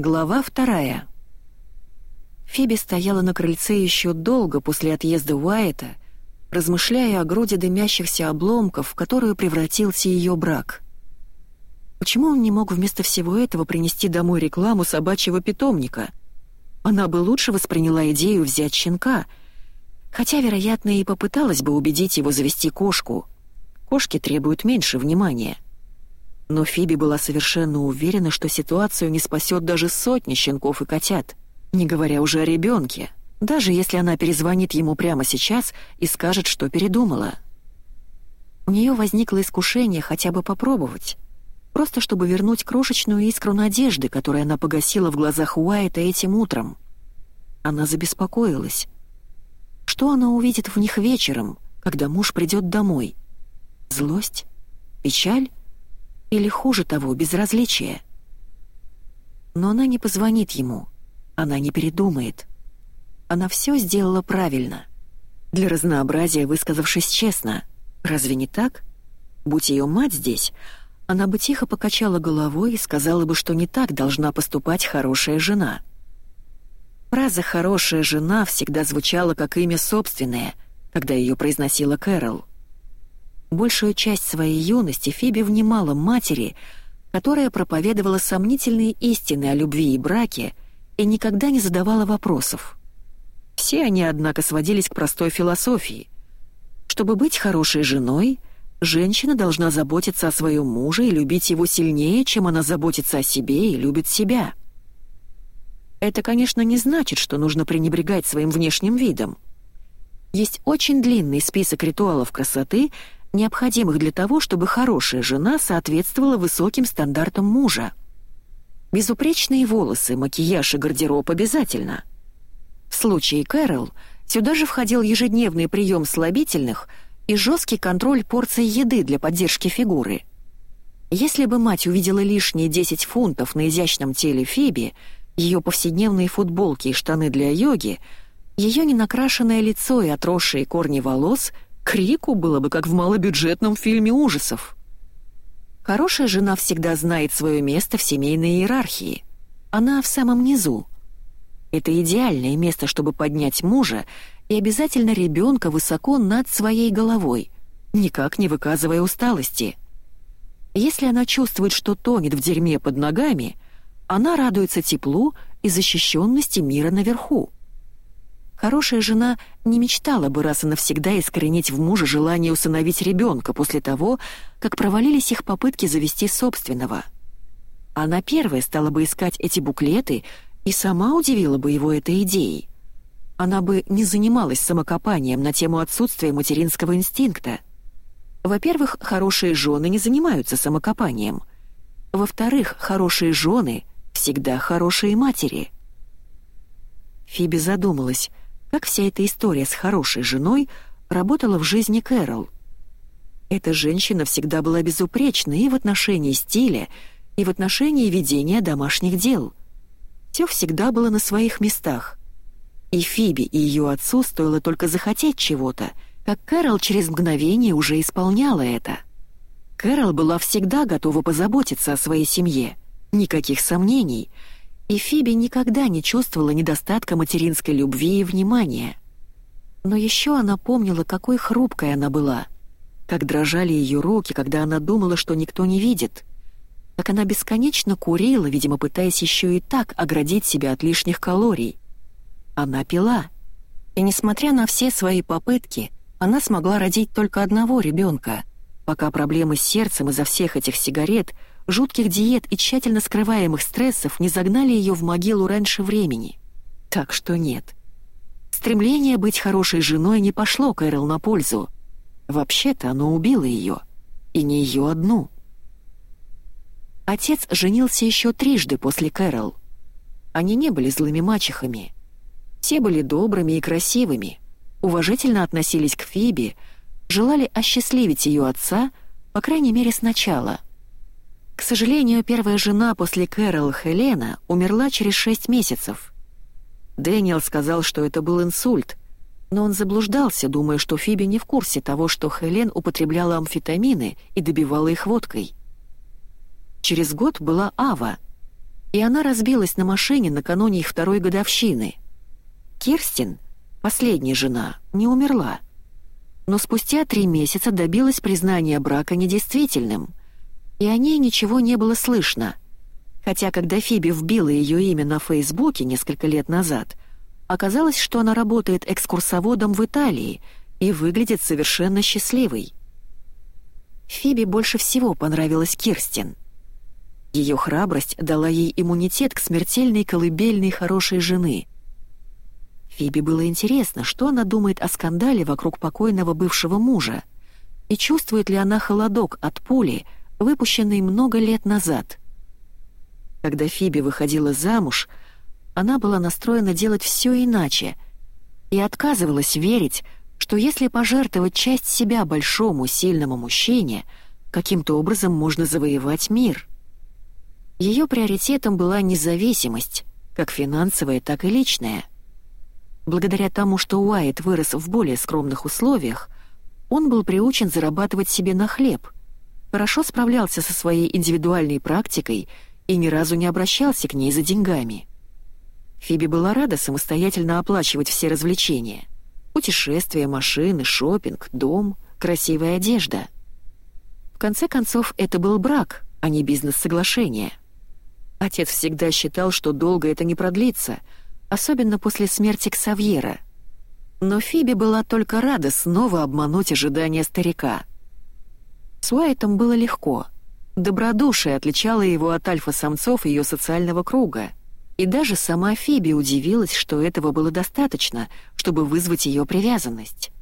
Глава вторая. Фиби стояла на крыльце еще долго после отъезда Уайта, размышляя о груди дымящихся обломков, в которую превратился ее брак. Почему он не мог вместо всего этого принести домой рекламу собачьего питомника? Она бы лучше восприняла идею взять щенка, хотя, вероятно, и попыталась бы убедить его завести кошку. Кошки требуют меньше внимания. Но Фиби была совершенно уверена, что ситуацию не спасет даже сотни щенков и котят, не говоря уже о ребенке, даже если она перезвонит ему прямо сейчас и скажет, что передумала. У нее возникло искушение хотя бы попробовать просто чтобы вернуть крошечную искру надежды, которую она погасила в глазах Уайта этим утром. Она забеспокоилась. Что она увидит в них вечером, когда муж придет домой? Злость? Печаль? Или хуже того, безразличие? Но она не позвонит ему. Она не передумает. Она все сделала правильно. Для разнообразия высказавшись честно. Разве не так? Будь ее мать здесь, она бы тихо покачала головой и сказала бы, что не так должна поступать хорошая жена. Фраза «хорошая жена» всегда звучала как имя собственное, когда ее произносила Кэрол. Большую часть своей юности Фиби внимала матери, которая проповедовала сомнительные истины о любви и браке и никогда не задавала вопросов. Все они, однако, сводились к простой философии. Чтобы быть хорошей женой — Женщина должна заботиться о своем муже и любить его сильнее, чем она заботится о себе и любит себя. Это, конечно, не значит, что нужно пренебрегать своим внешним видом. Есть очень длинный список ритуалов красоты, необходимых для того, чтобы хорошая жена соответствовала высоким стандартам мужа. Безупречные волосы, макияж и гардероб обязательно. В случае Кэрол сюда же входил ежедневный прием слабительных – и жесткий контроль порций еды для поддержки фигуры. Если бы мать увидела лишние 10 фунтов на изящном теле Фиби, ее повседневные футболки и штаны для йоги, ее ненакрашенное лицо и отросшие корни волос, крику было бы как в малобюджетном фильме ужасов. Хорошая жена всегда знает свое место в семейной иерархии. Она в самом низу. Это идеальное место, чтобы поднять мужа и обязательно ребенка высоко над своей головой, никак не выказывая усталости. Если она чувствует, что тонет в дерьме под ногами, она радуется теплу и защищенности мира наверху. Хорошая жена не мечтала бы раз и навсегда искоренить в муже желание усыновить ребенка после того, как провалились их попытки завести собственного. Она первая стала бы искать эти буклеты и сама удивила бы его этой идеей она бы не занималась самокопанием на тему отсутствия материнского инстинкта. Во-первых, хорошие жены не занимаются самокопанием. Во-вторых, хорошие жены всегда хорошие матери. Фиби задумалась, как вся эта история с хорошей женой работала в жизни Кэрол. Эта женщина всегда была безупречна и в отношении стиля, и в отношении ведения домашних дел. Все всегда было на своих местах. И Фиби и ее отцу стоило только захотеть чего-то, как Кэрол через мгновение уже исполняла это. Кэрол была всегда готова позаботиться о своей семье, никаких сомнений, и Фиби никогда не чувствовала недостатка материнской любви и внимания. Но еще она помнила, какой хрупкой она была, как дрожали ее руки, когда она думала, что никто не видит, как она бесконечно курила, видимо, пытаясь еще и так оградить себя от лишних калорий, она пила. И несмотря на все свои попытки, она смогла родить только одного ребенка, пока проблемы с сердцем из-за всех этих сигарет, жутких диет и тщательно скрываемых стрессов не загнали ее в могилу раньше времени. Так что нет. Стремление быть хорошей женой не пошло Кэрол на пользу. Вообще-то оно убило ее. И не ее одну. Отец женился еще трижды после Кэрол. Они не были злыми мачехами — все были добрыми и красивыми, уважительно относились к Фиби, желали осчастливить ее отца, по крайней мере, сначала. К сожалению, первая жена после Кэрол, Хелена, умерла через шесть месяцев. Дэниел сказал, что это был инсульт, но он заблуждался, думая, что Фиби не в курсе того, что Хелен употребляла амфетамины и добивала их водкой. Через год была Ава. и она разбилась на машине накануне их второй годовщины. Кирстин, последняя жена, не умерла. Но спустя три месяца добилась признания брака недействительным, и о ней ничего не было слышно. Хотя, когда Фиби вбила ее имя на Фейсбуке несколько лет назад, оказалось, что она работает экскурсоводом в Италии и выглядит совершенно счастливой. Фиби больше всего понравилась Кирстин. Ее храбрость дала ей иммунитет к смертельной колыбельной хорошей жены. Фиби было интересно, что она думает о скандале вокруг покойного бывшего мужа, и чувствует ли она холодок от пули, выпущенной много лет назад. Когда Фиби выходила замуж, она была настроена делать все иначе и отказывалась верить, что если пожертвовать часть себя большому сильному мужчине, каким-то образом можно завоевать мир. Ее приоритетом была независимость, как финансовая, так и личная. Благодаря тому, что Уайт вырос в более скромных условиях, он был приучен зарабатывать себе на хлеб, хорошо справлялся со своей индивидуальной практикой и ни разу не обращался к ней за деньгами. Фиби была рада самостоятельно оплачивать все развлечения — Путешествия, машины, шопинг, дом, красивая одежда. В конце концов, это был брак, а не бизнес-соглашение. Отец всегда считал, что долго это не продлится, особенно после смерти Ксавьера. Но Фиби была только рада снова обмануть ожидания старика. С Уайтом было легко. Добродушие отличало его от альфа-самцов ее социального круга — и даже сама Фиби удивилась, что этого было достаточно, чтобы вызвать ее привязанность.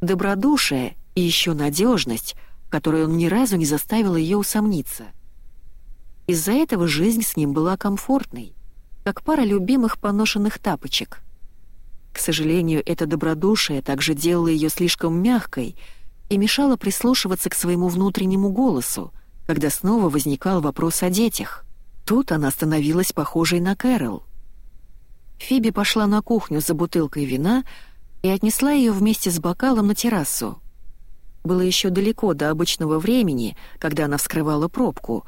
Добродушие и еще надежность, которой он ни разу не заставил ее усомниться. Из-за этого жизнь с ним была комфортной, как пара любимых поношенных тапочек. К сожалению, это добродушие также делало ее слишком мягкой и мешало прислушиваться к своему внутреннему голосу, когда снова возникал вопрос о детях. Тут она становилась похожей на Кэрол. Фиби пошла на кухню за бутылкой вина и отнесла ее вместе с бокалом на террасу. Было еще далеко до обычного времени, когда она вскрывала пробку,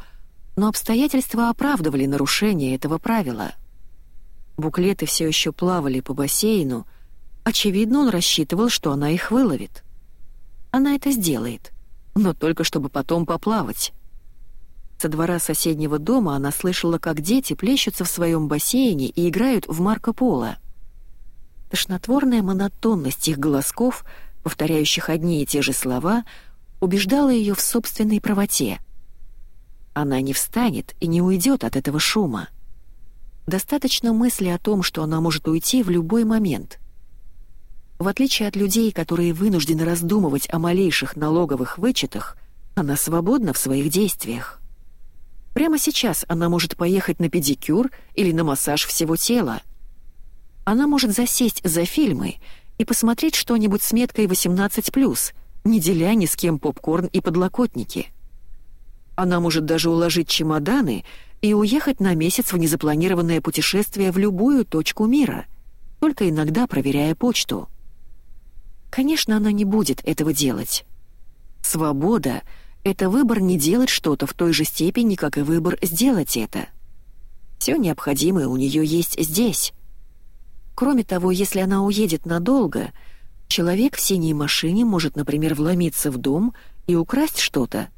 но обстоятельства оправдывали нарушение этого правила. Буклеты все еще плавали по бассейну, очевидно, он рассчитывал, что она их выловит. Она это сделает, но только чтобы потом поплавать. Со двора соседнего дома она слышала, как дети плещутся в своем бассейне и играют в Марко Поло. Тошнотворная монотонность их голосков, повторяющих одни и те же слова, убеждала ее в собственной правоте. Она не встанет и не уйдет от этого шума. Достаточно мысли о том, что она может уйти в любой момент. В отличие от людей, которые вынуждены раздумывать о малейших налоговых вычетах, она свободна в своих действиях. Прямо сейчас она может поехать на педикюр или на массаж всего тела. Она может засесть за фильмы и посмотреть что-нибудь с меткой 18+, не деля ни с кем попкорн и подлокотники. Она может даже уложить чемоданы и уехать на месяц в незапланированное путешествие в любую точку мира, только иногда проверяя почту. Конечно, она не будет этого делать. Свобода — это выбор не делать что-то в той же степени, как и выбор сделать это. Все необходимое у нее есть здесь. Кроме того, если она уедет надолго, человек в синей машине может, например, вломиться в дом и украсть что-то,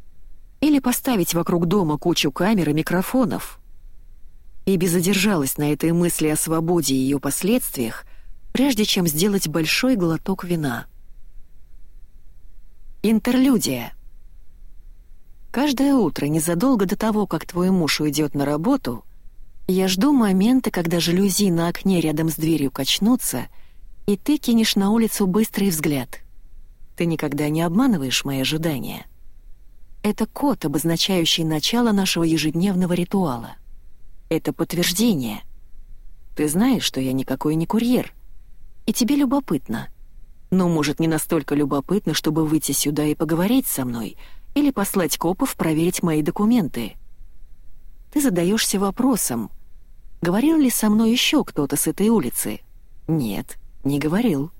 или поставить вокруг дома кучу камер и микрофонов. Иби задержалась на этой мысли о свободе и ее последствиях, прежде чем сделать большой глоток вина. Интерлюдия. Каждое утро, незадолго до того, как твой муж уйдет на работу, я жду момента, когда жалюзи на окне рядом с дверью качнутся, и ты кинешь на улицу быстрый взгляд. Ты никогда не обманываешь мои ожидания. Это код, обозначающий начало нашего ежедневного ритуала. Это подтверждение. Ты знаешь, что я никакой не курьер. И тебе любопытно. Но, может, не настолько любопытно, чтобы выйти сюда и поговорить со мной — или послать копов проверить мои документы. Ты задаешься вопросом, говорил ли со мной еще кто-то с этой улицы? Нет, не говорил.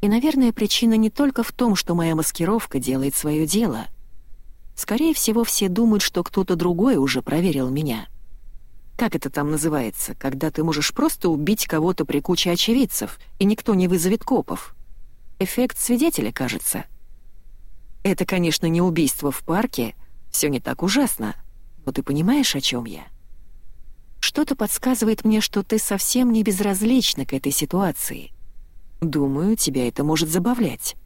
И, наверное, причина не только в том, что моя маскировка делает свое дело. Скорее всего, все думают, что кто-то другой уже проверил меня. Как это там называется, когда ты можешь просто убить кого-то при куче очевидцев, и никто не вызовет копов? Эффект свидетеля, кажется. Это, конечно, не убийство в парке, все не так ужасно, но ты понимаешь, о чем я? Что-то подсказывает мне, что ты совсем не безразлична к этой ситуации. Думаю, тебя это может забавлять.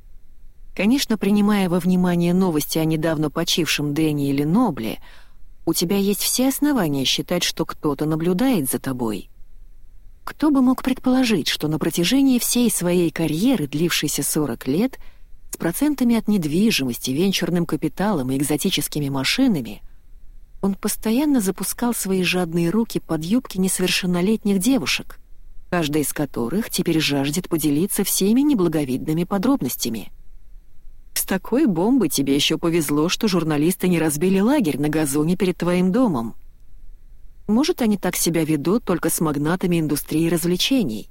Конечно, принимая во внимание новости о недавно почившем Дэнни или Нобле, у тебя есть все основания считать, что кто-то наблюдает за тобой. Кто бы мог предположить, что на протяжении всей своей карьеры, длившейся 40 лет, с процентами от недвижимости, венчурным капиталом и экзотическими машинами, он постоянно запускал свои жадные руки под юбки несовершеннолетних девушек, каждая из которых теперь жаждет поделиться всеми неблаговидными подробностями. С такой бомбой тебе еще повезло, что журналисты не разбили лагерь на газоне перед твоим домом. Может, они так себя ведут только с магнатами индустрии развлечений.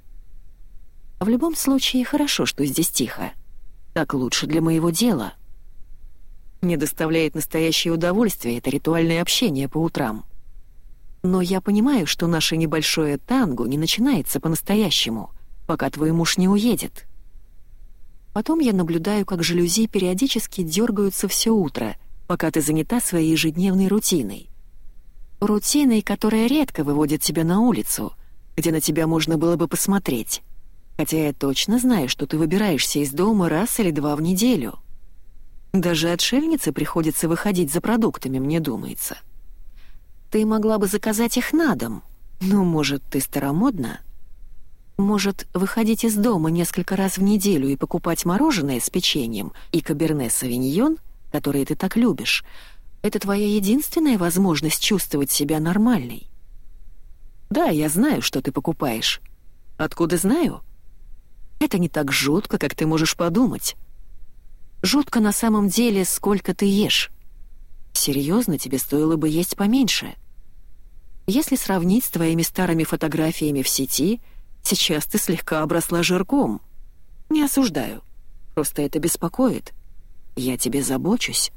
В любом случае, хорошо, что здесь тихо. Так лучше для моего дела. Мне доставляет настоящее удовольствие это ритуальное общение по утрам. Но я понимаю, что наше небольшое танго не начинается по-настоящему, пока твой муж не уедет. Потом я наблюдаю, как жалюзи периодически дергаются все утро, пока ты занята своей ежедневной рутиной. Рутиной, которая редко выводит тебя на улицу, где на тебя можно было бы посмотреть. Хотя я точно знаю, что ты выбираешься из дома раз или два в неделю. Даже отшельнице приходится выходить за продуктами, мне думается. Ты могла бы заказать их на дом, но, может, ты старомодна?» Может, выходить из дома несколько раз в неделю и покупать мороженое с печеньем и каберне-савиньон, которые ты так любишь, это твоя единственная возможность чувствовать себя нормальной. Да, я знаю, что ты покупаешь. Откуда знаю? Это не так жутко, как ты можешь подумать. Жутко на самом деле, сколько ты ешь. Серьезно, тебе стоило бы есть поменьше. Если сравнить с твоими старыми фотографиями в сети — Сейчас ты слегка обросла жирком. Не осуждаю. Просто это беспокоит. Я тебе забочусь.